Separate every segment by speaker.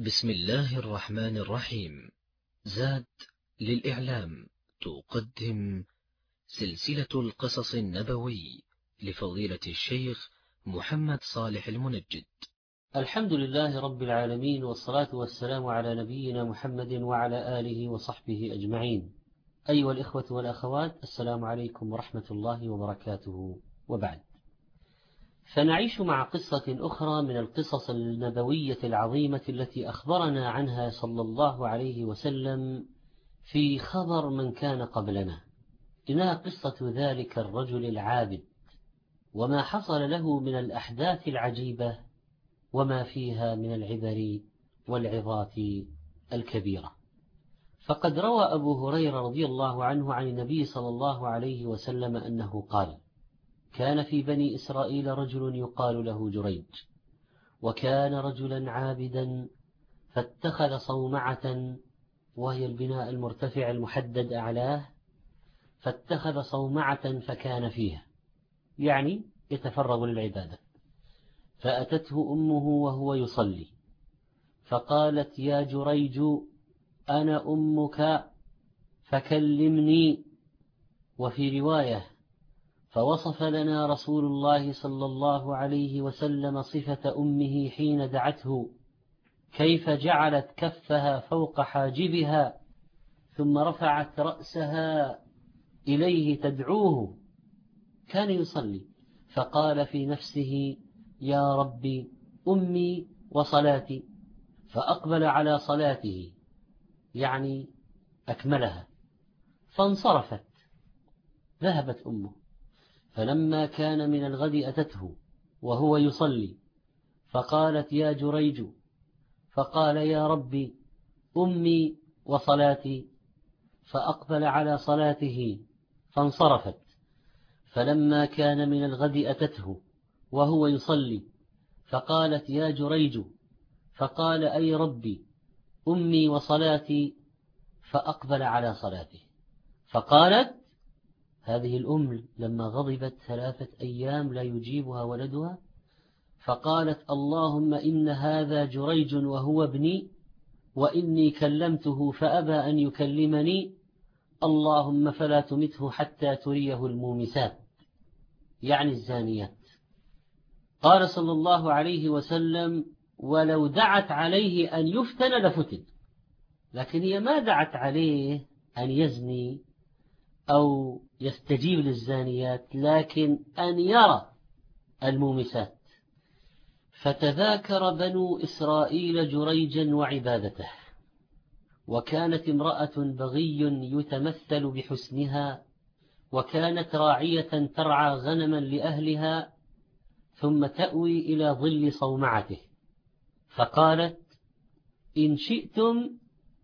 Speaker 1: بسم الله الرحمن الرحيم. زاد للإعلام. تقدم سلسلة القصص النبوي لفضيلة الشيخ محمد صالح المنجد.
Speaker 2: الحمد لله رب العالمين والصلاة والسلام على نبينا محمد وعلى آله وصحبه أجمعين. أيها الإخوة والأخوات السلام عليكم ورحمة الله وبركاته. وبعد. فنعيش مع قصة أخرى من القصص النبوية العظيمة التي أخبرنا عنها صلى الله عليه وسلم في خبر من كان قبلنا. إنها قصة ذلك الرجل العابد وما حصل له من الأحداث العجيبة وما فيها من العبر والعظات الكبيرة. فقد روى أبو هريرة رضي الله عنه عن النبي صلى الله عليه وسلم أنه قال كان في بني إسرائيل رجل يقال له جريج وكان رجلا عابدا فاتخذ صومعة وهي البناء المرتفع المحدد أعلاه فاتخذ صومعة فكان فيها يعني يتفرغ للعبادة. فأتته أمه وهو يصلي فقالت يا جريج أنا أمك فكلمني. وفي رواية فوصف لنا رسول الله صلى الله عليه وسلم صفة أمه حين دعته كيف جعلت كفها فوق حاجبها ثم رفعت رأسها إليه تدعوه. كان يصلي فقال في نفسه يا ربي أمي وصلاتي. فأقبل على صلاته يعني أكملها فانصرفت ذهبت أمه. فلما كان من الغد أتته وهو يصلي فقالت يا جريج فقال يا ربي أمي وصلاتي فأقبل على صلاته فانصرفت. فلما كان من الغد أتته وهو يصلي فقالت يا جريج فقال أي ربي أمي وصلاتي فأقبل على صلاته. فقالت هذه الأم لما غضبت ثلاثة أيام لا يجيبها ولدها فقالت اللهم إن هذا جريج وهو ابني وإني كلمته فأبى أن يكلمني اللهم فلا تمته حتى تريه المومسات. يعني الزانيات. قال صلى الله عليه وسلم ولو دعت عليه أن يفتن لفتن لكن هي ما دعت عليه أن يزني أو يستجيب للزانيات لكن أن يرى المومسات. فتذاكر بنو إسرائيل جريجا وعبادته وكانت امرأة بغي يتمثل بحسنها وكانت راعية ترعى غنما لأهلها ثم تأوي إلى ظل صومعته. فقالت إن شئتم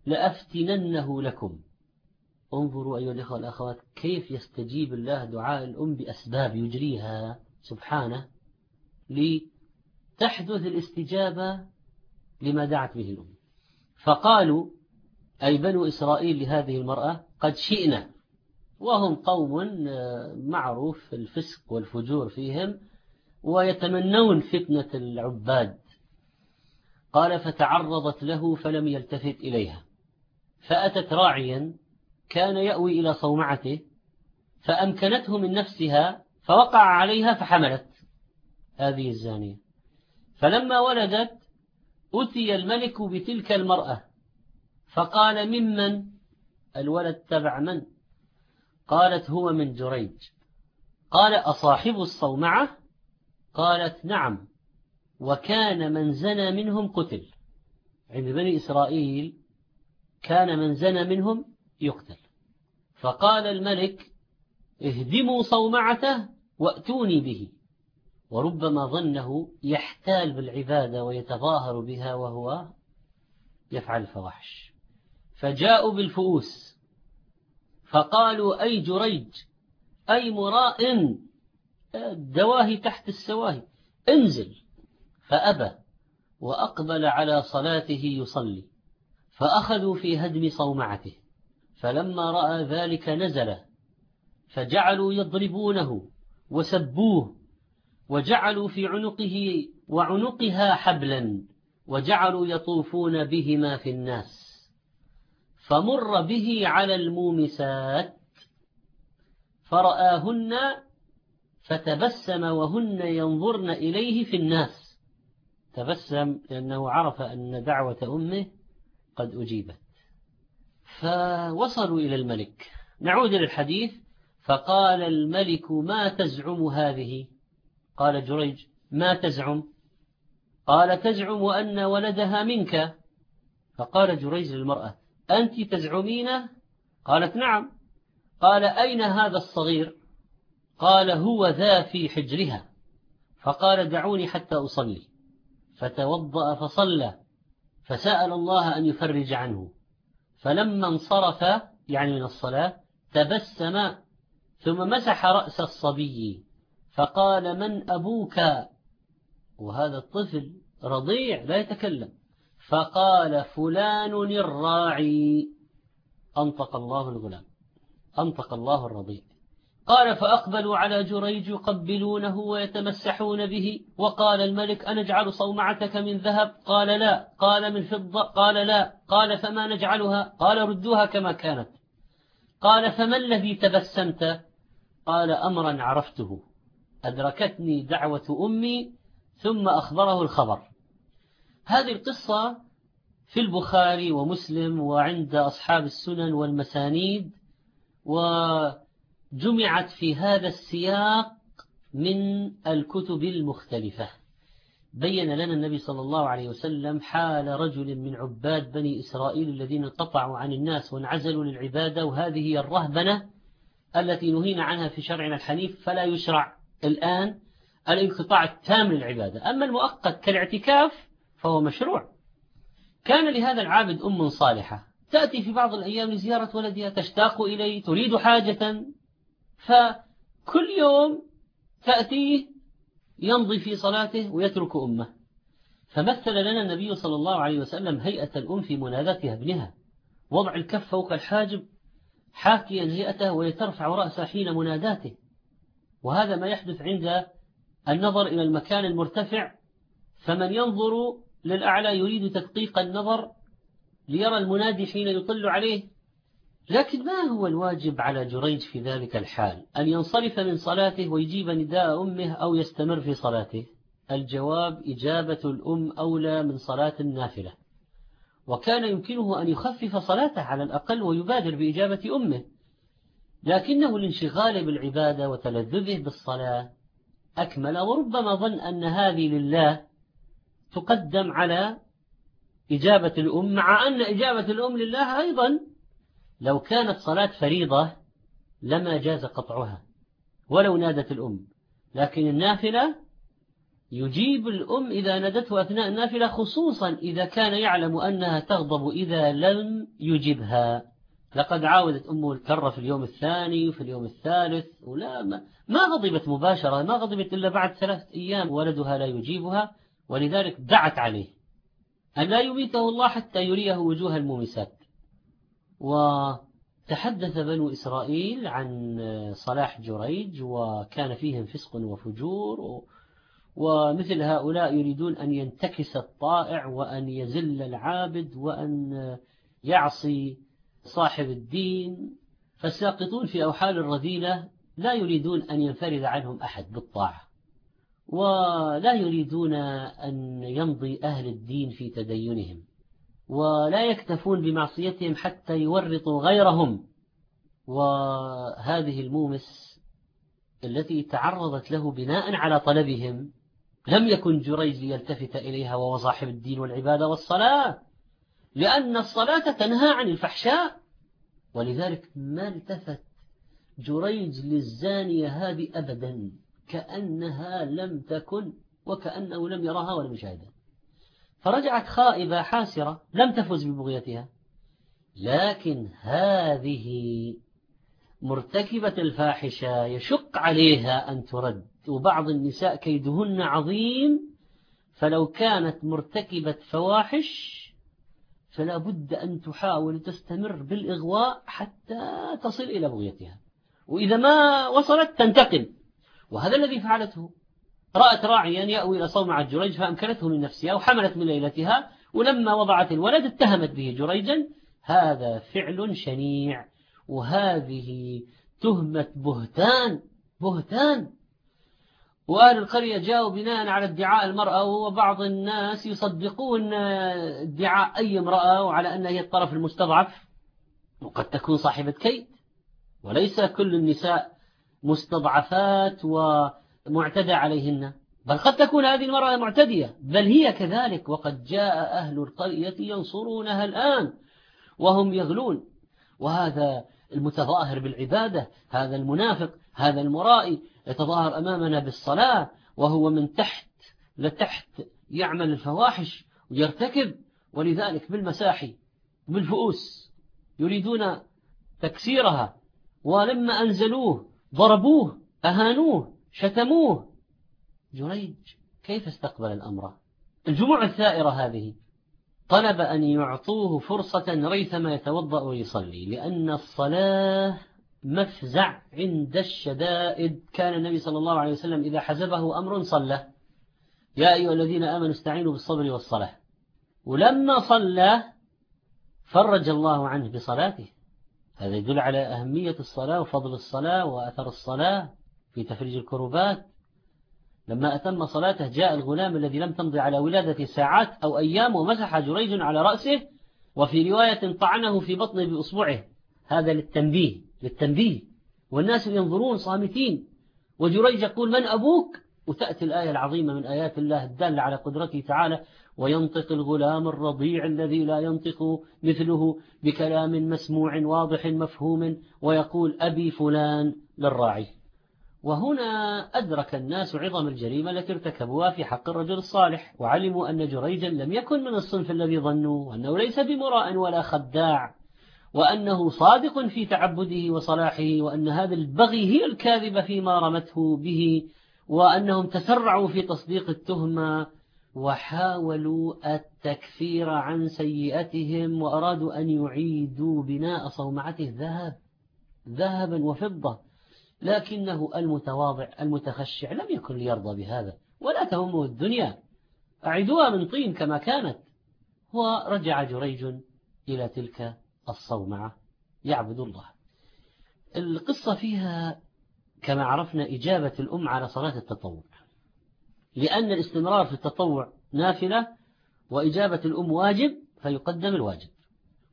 Speaker 2: لأفتننه لكم. انظروا أيها الأخوة والأخوات كيف يستجيب الله دعاء الأم بأسباب يجريها سبحانه لتحدث الاستجابة لما دعت به الأم. فقالوا أي بنو إسرائيل لهذه المرأة قد شئنا وهم قوم معروف الفسق والفجور فيهم ويتمنون فتنة العباد. قال فتعرضت له فلم يلتفت إليها. فأتت راعيا كان يأوي إلى صومعته فأمكنته من نفسها فوقع عليها فحملت هذه الزانية. فلما ولدت أتي الملك بتلك المرأة فقال ممن؟ الولد تبع من؟ قالت هو من جريج. قال أصاحب الصومعة؟ قالت نعم وكان من زنى منهم قتل. عند بني إسرائيل كان من زنى منهم يقتل. فقال الملك اهدموا صومعته وأتوني به. وربما ظنه يحتال بالعبادة ويتظاهر بها وهو يفعل الفواحش. فجاءوا بالفؤوس. فقالوا أي جريج أي مراء الدواهي تحت السواهي. انزل. فأبى وأقبل على صلاته يصلي. فأخذوا في هدم صومعته. فلما رأى ذلك نزل فجعلوا يضربونه وسبوه وجعلوا في عنقه وعنقها حبلا وجعلوا يطوفون بهما في الناس. فمر به على المومسات فرآهن فتبسم وهن ينظرن إليه في الناس. تبسم لأنه عرف أن دعوة أمه قد أجيبت. فوصلوا إلى الملك. نعود للحديث فقال الملك ما تزعم هذه؟ قال جريج ما تزعم؟ قال تزعم أن ولدها منك. فقال جريج للمرأة أنت تزعمين؟ قالت نعم. قال أين هذا الصغير؟ قال هو ذا في حجرها. فقال دعوني حتى أصلي. فتوضأ فصلى. فسأل الله أن يفرج عنه. فلما انصرف يعني من الصلاة تبسم ثم مسح رأس الصبي فقال من أبوك؟ وهذا الطفل رضيع لا يتكلم. فقال فلان الراعي. أنطق الله الغلام أنطق الله الرضيع. قال فأقبلوا على جريج يقبلونه ويتمسحون به. وقال الملك أنجعل صومعتك من ذهب؟ قال لا. قال من فضة؟ قال لا. قال فما نجعلها؟ قال ردوها كما كانت. قال فما الذي تبسمت؟ قال أمرا عرفته. أدركتني دعوة أمي ثم أخبره الخبر. هذه القصة في البخاري ومسلم وعند أصحاب السنن والمسانيد وجمعت في هذا السياق من الكتب المختلفة. بين لنا النبي صلى الله عليه وسلم حال رجل من عباد بني إسرائيل الذين انقطعوا عن الناس وانعزلوا للعبادة وهذه هي الرهبنة التي نهينا عنها في شرعنا الحنيف فلا يشرع الآن الانقطاع التام للعبادة. أما المؤقت كالاعتكاف فهو مشروع. كان لهذا العابد أم صالحة. تأتي في بعض الأيام لزيارة ولدها تشتاق إليه تريد حاجة فكل يوم تأتيه يمضي في صلاته ويترك أمه. فمثل لنا النبي صلى الله عليه وسلم هيئة الأم في مناداتها ابنها. وضع الكف فوق الحاجب حاكيا هيئته ويترفع رأسه حين مناداته. وهذا ما يحدث عند النظر إلى المكان المرتفع. فمن ينظر للأعلى يريد تدقيق النظر ليرى المنادي حين يطل عليه. لكن ما هو الواجب على جريج في ذلك الحال؟ أن ينصرف من صلاته ويجيب نداء أمه أو يستمر في صلاته؟ الجواب إجابة الأم أولى من صلاة النافلة. وكان يمكنه أن يخفف صلاته على الأقل ويبادر بإجابة أمه. لكنه الانشغال بالعبادة وتلذذه بالصلاة أكمل وربما ظن أن هذه لله تقدم على إجابة الأم مع أن إجابة الأم لله أيضا لو كانت صلاة فريضة لما جاز قطعها ولو نادت الأم. لكن النافلة يجيب الأم إذا نادته أثناء النافلة خصوصا إذا كان يعلم أنها تغضب إذا لم يجبها. لقد عاودت أمه الكرة في اليوم الثاني وفي اليوم الثالث ولا ما, ما غضبت مباشرة ما غضبت إلا بعد ثلاثة أيام ولدها لا يجيبها. ولذلك دعت عليه أن لا يميته الله حتى يريه وجوه المومسات. وتحدث بنو إسرائيل عن صلاح جريج وكان فيهم فسق وفجور ومثل هؤلاء يريدون أن ينتكس الطائع وأن يزل العابد وأن يعصي صاحب الدين فالساقطون في أوحال الرذيلة لا يريدون أن ينفرد عنهم أحد بالطاعة ولا يريدون أن يمضي أهل الدين في تدينهم. ولا يكتفون بمعصيتهم حتى يورطوا غيرهم. وهذه المومس التي تعرضت له بناء على طلبهم لم يكن جريج ليلتفت إليها وهو صاحب الدين والعبادة والصلاة لأن الصلاة تنهى عن الفحشاء. ولذلك ما التفت جريج للزانية هذه أبدا كأنها لم تكن وكأنه لم يراها ولم يشاهدها. فرجعت خائبة حاسرة لم تفز ببغيتها. لكن هذه مرتكبة الفاحشة يشق عليها أن ترد وبعض النساء كيدهن عظيم فلو كانت مرتكبة فواحش فلا بد أن تحاول تستمر بالإغواء حتى تصل إلى بغيتها. وإذا ما وصلت تنتقم. وهذا الذي فعلته. رأت راعيا يأوي إلى صومعة جريج فأمكنته من نفسها وحملت من ليلتها ولما وضعت الولد اتهمت به جريجا هذا فعل شنيع وهذه تهمة بهتان بهتان. وأهل القرية جاءوا بناء على ادعاء المرأة وبعض الناس يصدقون ادعاء أي امرأة وعلى أنها هي الطرف المستضعف وقد تكون صاحبة كيد وليس كل النساء مستضعفات ومعتدى عليهن. بل قد تكون هذه المرأة معتدية. بل هي كذلك. وقد جاء أهل القرية ينصرونها الآن. وهم يغلون. وهذا المتظاهر بالعبادة. هذا المنافق. هذا المرائي. يتظاهر أمامنا بالصلاة. وهو من تحت. لتحت يعمل الفواحش. ويرتكب. ولذلك بالمساحي. بالفؤوس. يريدون تكسيرها. ولما أنزلوه ضربوه أهانوه. شتموه. جريج كيف استقبل الأمر؟ الجموع الثائرة هذه. طلب أن يعطوه فرصة ريثما يتوضأ ويصلي لأن الصلاة مفزع عند الشدائد. كان النبي صلى الله عليه وسلم إذا حزبه أمر صلى. يا أيها الذين آمنوا استعينوا بالصبر والصلاة. ولما صلى فرج الله عنه بصلاته. هذا يدل على أهمية الصلاة وفضل الصلاة وأثر الصلاة. في تفريج الكروبات لما أتم صلاته جاء الغلام الذي لم تمضي على ولادة ساعات أو أيام ومسح جريج على رأسه وفي رواية طعنه في بطنه بأصبعه. هذا للتنبيه للتنبيه. والناس ينظرون صامتين. وجريج يقول من أبوك؟ وتأتي الآية العظيمة من آيات الله الدالة على قدرته تعالى وينطق الغلام الرضيع الذي لا ينطق مثله بكلام مسموع واضح مفهوم ويقول أبي فلان للراعي. وهنا أدرك الناس عظم الجريمة التي ارتكبوها في حق الرجل الصالح وعلموا أن جريجا لم يكن من الصنف الذي ظنوا وأنه ليس بمراء ولا خداع وأنه صادق في تعبده وصلاحه وأن هذا البغي هي الكاذبة فيما رمته به وأنهم تسرعوا في تصديق التهمة وحاولوا التكفير عن سيئتهم وأرادوا أن يعيدوا بناء صومعته ذهب ذهبا وفضة. لكنه المتواضع المتخشع لم يكن ليرضى بهذا. ولا تهمه الدنيا أعدوها من طين كما كانت. ورجع جريج إلى تلك الصومعة. يعبد الله. القصة فيها كما عرفنا إجابة الأم على صلاة التطوع. لأن الاستمرار في التطوع نافلة وإجابة الأم واجب فيقدم الواجب.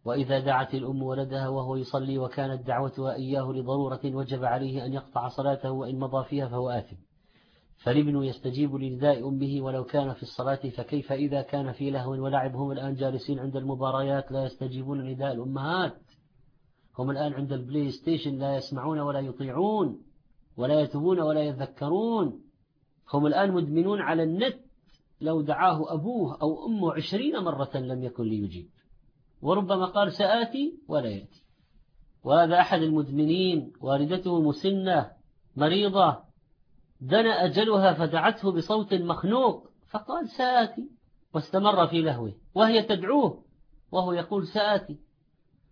Speaker 2: وإذا دعت الأم ولدها وهو يصلي وكانت دعوتها إياه لضرورة وجب عليه أن يقطع صلاته وإن مضى فيها فهو آثم. فالابن يستجيب لنداء أمه ولو كان في الصلاة فكيف إذا كان في لهو ولعب؟ هم الآن جالسين عند المباريات لا يستجيبون لنداء الأمهات. هم الآن عند ال PlayStation لا يسمعون ولا يطيعون ولا يتوبون ولا يذكرون. هم الآن مدمنون على النت. لو دعاه أبوه أو أمه عشرين مرة لم يكن ليجيب. وربما قال سآتي ولا يأتي. وهذا أحد المدمنين والدته مسنة مريضة دنا أجلها فدعته بصوت مخنوق فقال سآتي واستمر في لهوه وهي تدعوه وهو يقول سآتي.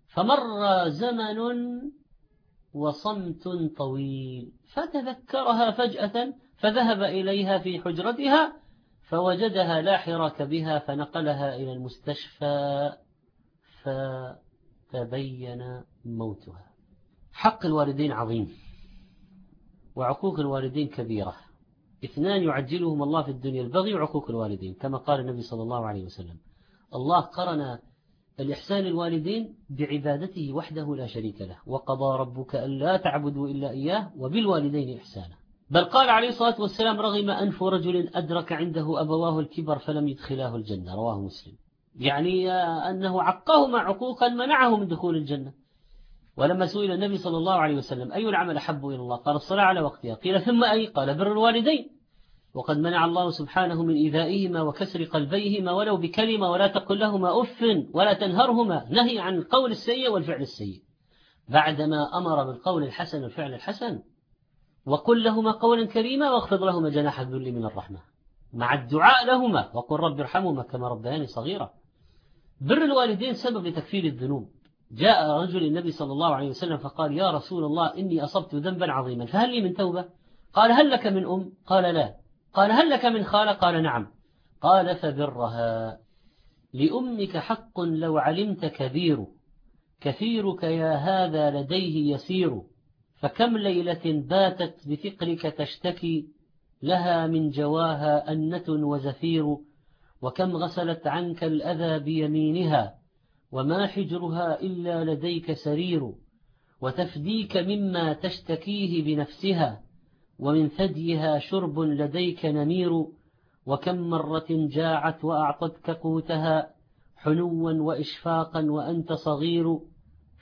Speaker 2: فمر زمن وصمت طويل فتذكرها فجأة فذهب إليها في حجرتها فوجدها لا حراك بها فنقلها إلى المستشفى. فتبين موتها. حق الوالدين عظيم وعقوق الوالدين كبيرة. اثنان يعجلهم الله في الدنيا البغي وعقوق الوالدين كما قال النبي صلى الله عليه وسلم. الله قرن الإحسان الوالدين بعبادته وحده لا شريك له. وقضى ربك ألا تعبدوا إلا إياه وبالوالدين إحسانا. بل قال عليه الصلاة والسلام رغم أنف رجل أدرك عنده أبواه الكبر فلم يدخلاه الجنة. رواه مسلم. يعني أنه عقهما عقوقا منعه من دخول الجنة. ولما سئل النبي صلى الله عليه وسلم أي العمل أحب إلى الله؟ قال الصلاة على وقتها. قيل ثم أي؟ قال بر الوالدين. وقد منع الله سبحانه من إيذائهما وكسر قلبيهما ولو بكلمة ولا تقل لهما أف ولا تنهرهما. نهي عن القول السيء والفعل السيء. بعدما أمر بالقول الحسن والفعل الحسن وقل لهما قولا كريما واخفض لهما جناح الذل من الرحمة. مع الدعاء لهما وقل رب ارحمهما كما ربياني صغيرا. بر الوالدين سبب لتكفير الذنوب. جاء رجل النبي صلى الله عليه وسلم فقال يا رسول الله إني أصبت ذنبا عظيما فهل لي من توبة؟ قال هل لك من أم؟ قال لا. قال هل لك من خالة؟ قال نعم. قال فبرها. لأمك حق لو علمت كبير كثيرك يا هذا لديه يسير فكم ليلة باتت بثقلك تشتكي لها من جواها أنة وزفير وكم غسلت عنك الأذى بيمينها وما حجرها إلا لديك سرير وتفديك مما تشتكيه بنفسها ومن ثديها شرب لديك نمير وكم مرة جاعت وأعطتك قوتها حنوا وإشفاقا وأنت صغير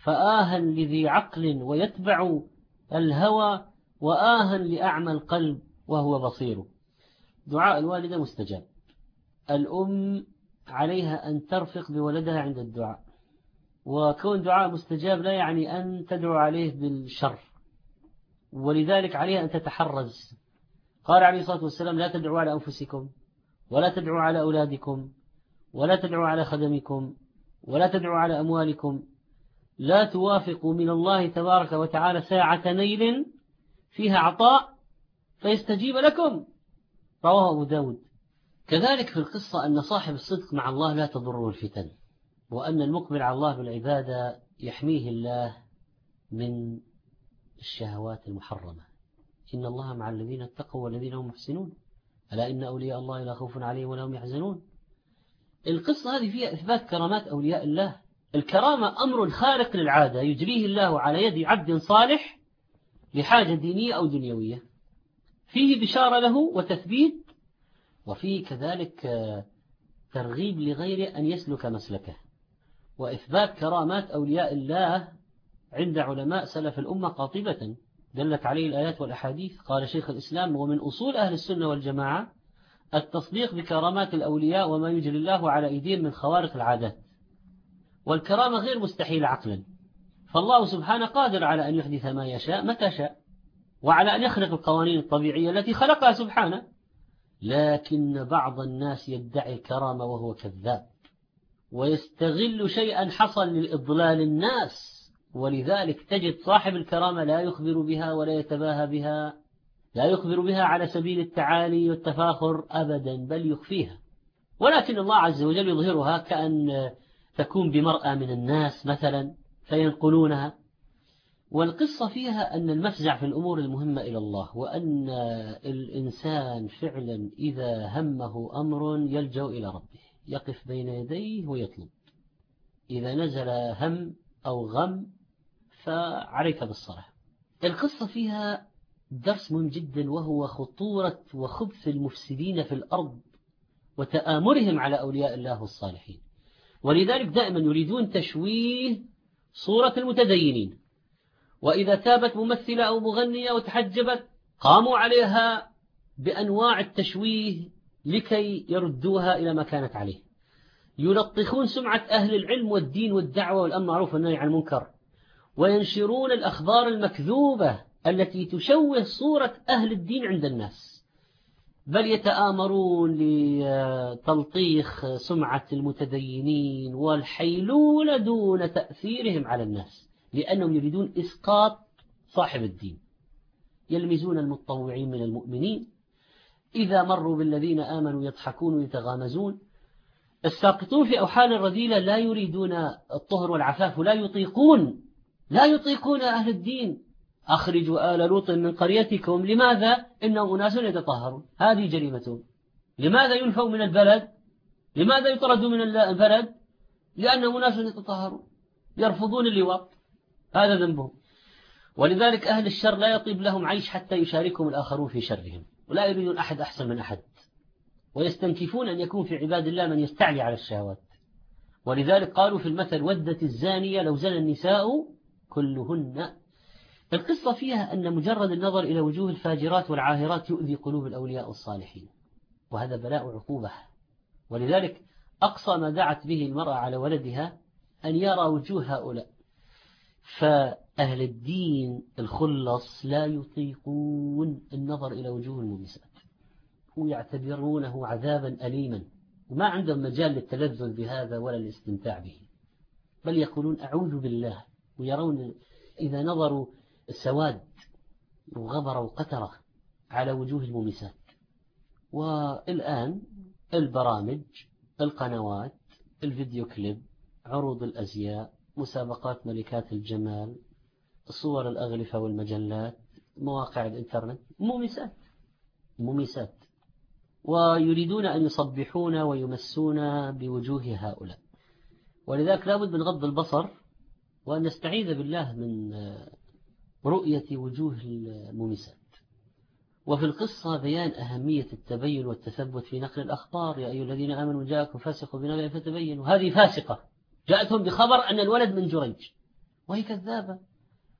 Speaker 2: فآها لذي عقل ويتبع الهوى وآها لأعمى القلب وهو بصير. دعاء الوالدة مستجاب. الأم عليها أن ترفق بولدها عند الدعاء. وكون دعاء مستجاب لا يعني أن تدعو عليه بالشر. ولذلك عليها أن تتحرز. قال عليه الصلاة والسلام لا تدعوا على أنفسكم ولا تدعوا على أولادكم ولا تدعوا على خدمكم ولا تدعوا على أموالكم. لا توافقوا من الله تبارك وتعالى ساعة نيل فيها عطاء فيستجيب لكم. رواه أبو داود. كذلك في القصة أن صاحب الصدق مع الله لا تضره الفتن وأن المقبل على الله بالعبادة يحميه الله من الشهوات المحرمة. إن الله مع الذين اتقوا والذين هم محسنون. ألا إن أولياء الله لا خوف عليهم ولا هم يحزنون؟ القصة هذه فيها إثبات كرامات أولياء الله. الكرامة أمر خارق للعادة يجريه الله على يد عبد صالح لحاجة دينية أو دنيوية. فيه بشارة له وتثبيت وفيه كذلك ترغيب لغيره أن يسلك مسلكه. وإثبات كرامات أولياء الله عند علماء سلف الأمة قاطبة. دلت عليه الآيات والأحاديث. قال شيخ الإسلام ومن أصول أهل السنة والجماعة التصديق بكرامات الأولياء وما يجري الله على أيديهم من خوارق العادات. والكرامة غير مستحيلة عقلا. فالله سبحانه قادر على أن يحدث ما يشاء متى شاء وعلى أن يخلق القوانين الطبيعية التي خلقها سبحانه. لكن بعض الناس يدعي الكرامة وهو كذاب ويستغل شيئا حصل لإضلال الناس ولذلك تجد صاحب الكرامة لا يخبر بها ولا يتباهى بها لا يخبر بها على سبيل التعالي والتفاخر أبدا بل يخفيها. ولكن الله عز وجل يظهرها كأن تكون بمرأة من الناس مثلا فينقلونها والقصة فيها أن المفزع في الأمور المهمة إلى الله وأن الإنسان فعلا إذا همه أمر يلجأ إلى ربه يقف بين يديه ويطلب. إذا نزل هم أو غم فعليك بالصلاة. القصة فيها درس مهم جدا وهو خطورة وخبث المفسدين في الأرض وتآمرهم على أولياء الله الصالحين. ولذلك دائما يريدون تشويه صورة المتدينين. وإذا تابت ممثلة أو مغنية وتحجبت قاموا عليها بأنواع التشويه لكي يردوها إلى ما كانت عليه. يلطخون سمعة أهل العلم والدين والدعوة والأمر معروف والنهي عن المنكر وينشرون الأخبار المكذوبة التي تشوه صورة أهل الدين عند الناس. بل يتآمرون لتلطيخ سمعة المتدينين والحيلولة دون تأثيرهم على الناس. لأنهم يريدون إسقاط صاحب الدين. يلمزون المتطوعين من المؤمنين. إذا مروا بالذين آمنوا يضحكون ويتغامزون. الساقطون في أوحال الرذيلة لا يريدون الطهر والعفاف ولا يطيقون. لا يطيقون أهل الدين. أخرجوا آل لوط من قريتكم. لماذا؟ إنهم أناس يتطهرون. هذه جريمتهم. لماذا ينفوا من البلد؟ لماذا يطردوا من البلد؟ لأنهم أناس يتطهرون. يرفضون اللواط. هذا ذنبهم. ولذلك أهل الشر لا يطيب لهم عيش حتى يشاركهم الآخرون في شرهم ولا يريدون أحد أحسن من أحد ويستنكفون أن يكون في عباد الله من يستعلي على الشهوات. ولذلك قالوا في المثل ودت الزانية لو زنى النساء كلهن القصة فيها أن مجرد النظر إلى وجوه الفاجرات والعاهرات يؤذي قلوب الأولياء الصالحين وهذا بلاء عقوبة. ولذلك أقصى ما دعت به المرأة على ولدها أن يرى وجوه هؤلاء. فأهل الدين الخلص لا يطيقون النظر إلى وجوه الممسات ويعتبرونه عذابا أليما وما عندهم مجال للتلذذ بهذا ولا الاستمتاع به. بل يقولون أعوذ بالله ويرون إذا نظروا السواد وغبر وقترة على وجوه الممسات والآن البرامج القنوات الفيديو كليب عروض الأزياء مسابقات ملكات الجمال صور الأغلفة والمجلات مواقع الإنترنت. مميسات مميسات ويريدون أن يصبحون ويمسون بوجوه هؤلاء. ولذلك لابد من غض البصر وأن نستعيذ بالله من رؤية وجوه المميسات وفي القصة بيان أهمية التبين والتثبت في نقل الأخبار. يا أيها الذين آمنوا جاءكم فاسق بنبأ فتبينوا. هذه فاسقة. جاءتهم بخبر أن الولد من جريج وهي كذابة.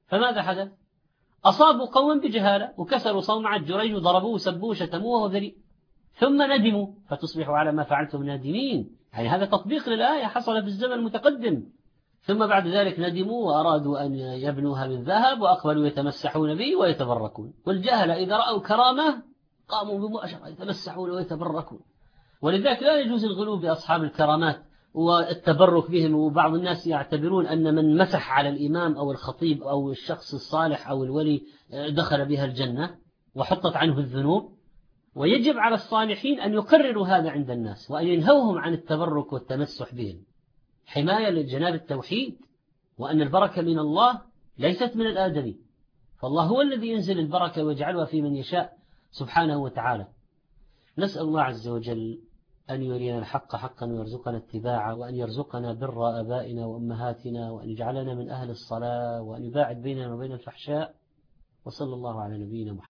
Speaker 2: فماذا حدث؟ أصابوا قوما بجهالة وكسروا صومعة جريج وضربوه وسبوه وشتموه وذري ثم ندموا فتصبحوا على ما فعلتم نادمين. يعني هذا تطبيق للآية حصل في الزمن المتقدم. ثم بعد ذلك ندموا وأرادوا أن يبنوها من ذهب وأقبلوا يتمسحون به ويتبركون. والجهل إذا رأوا كرامة قاموا بمؤشرة يتمسحون ويتبركون. ولذلك لا يجوز الغلو بأصحاب الكرامات. والتبرك بهم وبعض الناس يعتبرون أن من مسح على الإمام أو الخطيب أو الشخص الصالح أو الولي دخل بها الجنة وحطت عنه الذنوب. ويجب على الصالحين أن يقرروا هذا عند الناس وأن ينهوهم عن التبرك والتمسح بهم. حماية لجناب التوحيد وأن البركة من الله ليست من الآدمي. فالله هو الذي ينزل البركة ويجعلها في من يشاء سبحانه وتعالى. نسأل الله عز وجل أن يرينا الحق حقا ويرزقنا اتباعه وأن يرزقنا بر آبائنا وأمهاتنا وأن يجعلنا من أهل الصلاة وأن يباعد بيننا وبين الفحشاء وصلى الله على نبينا محمد.